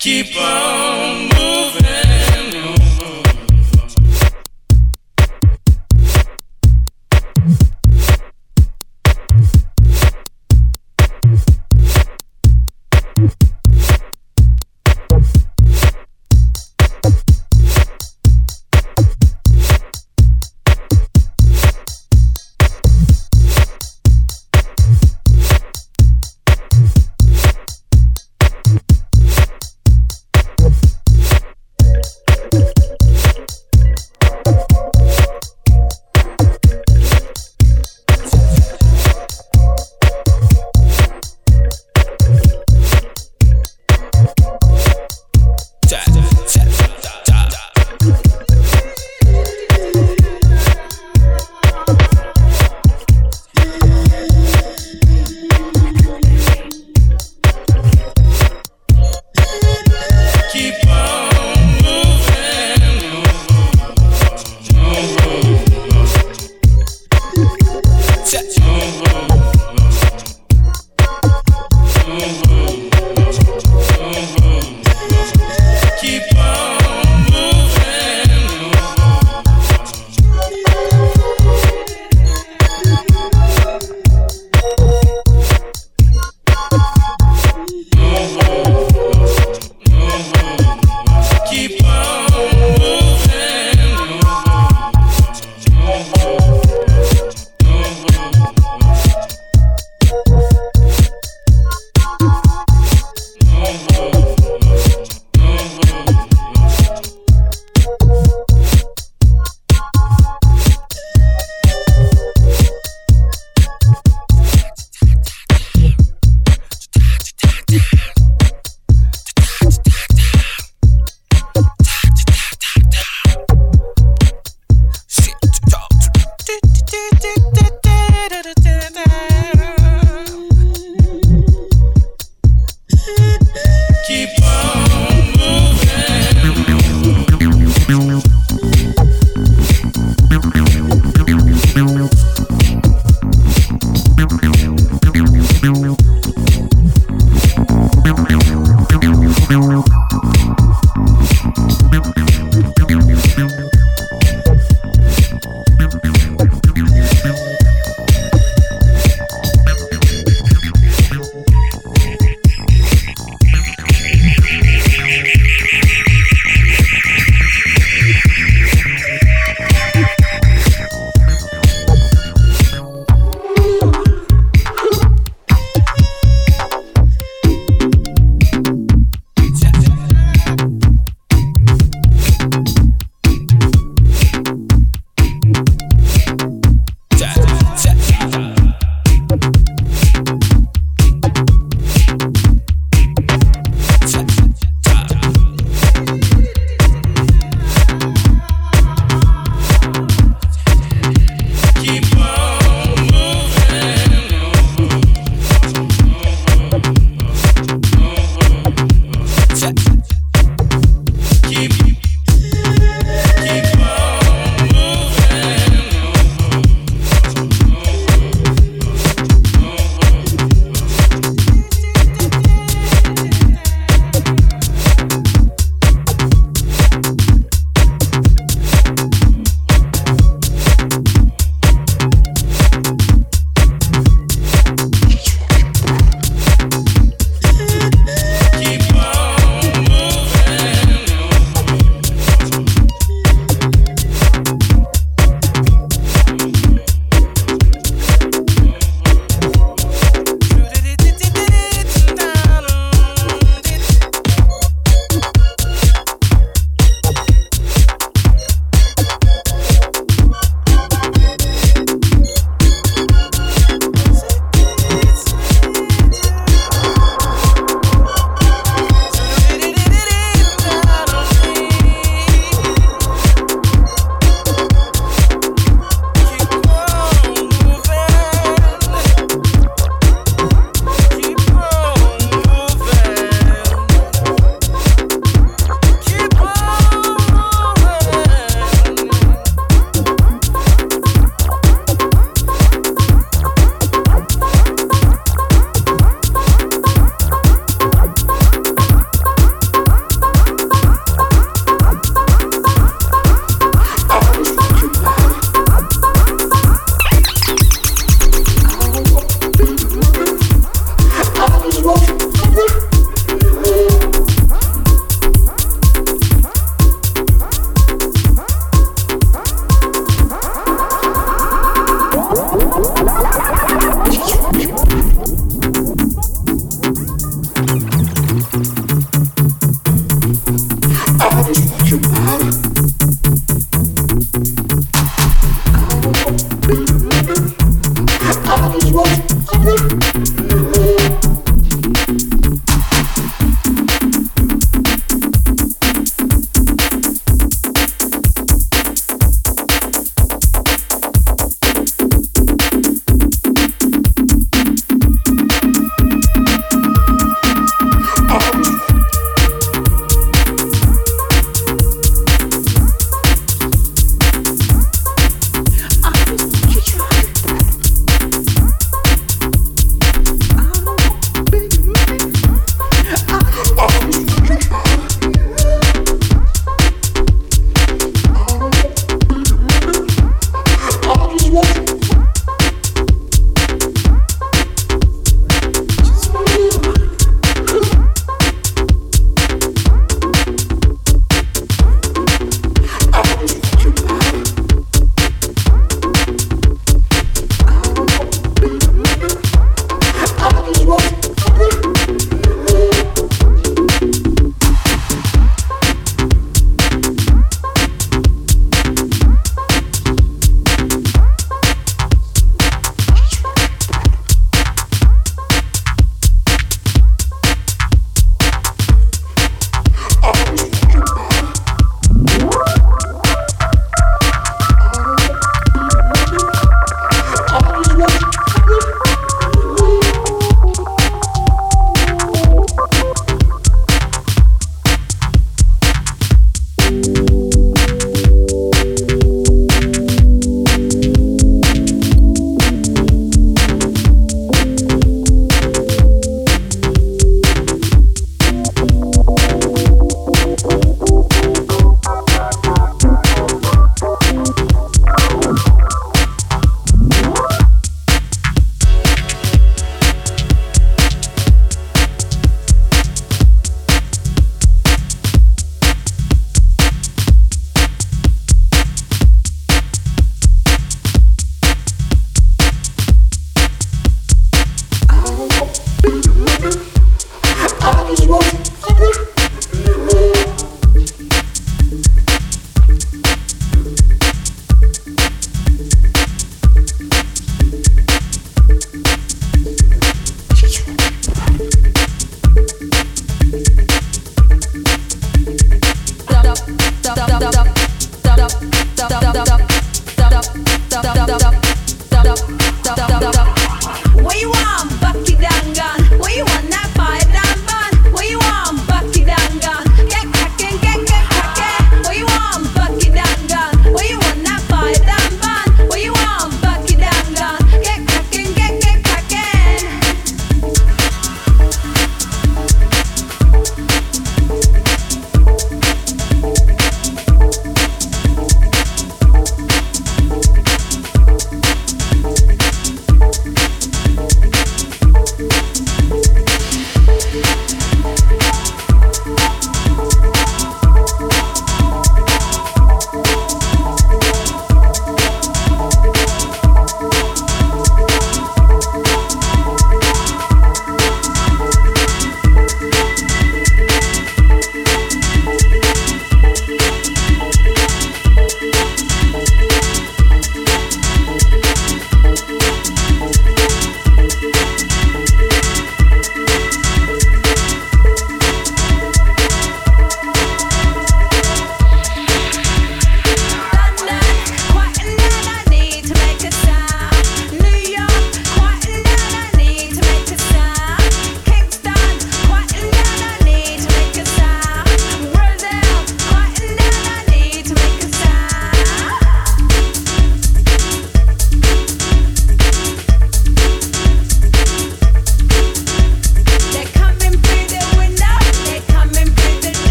Keep on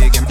big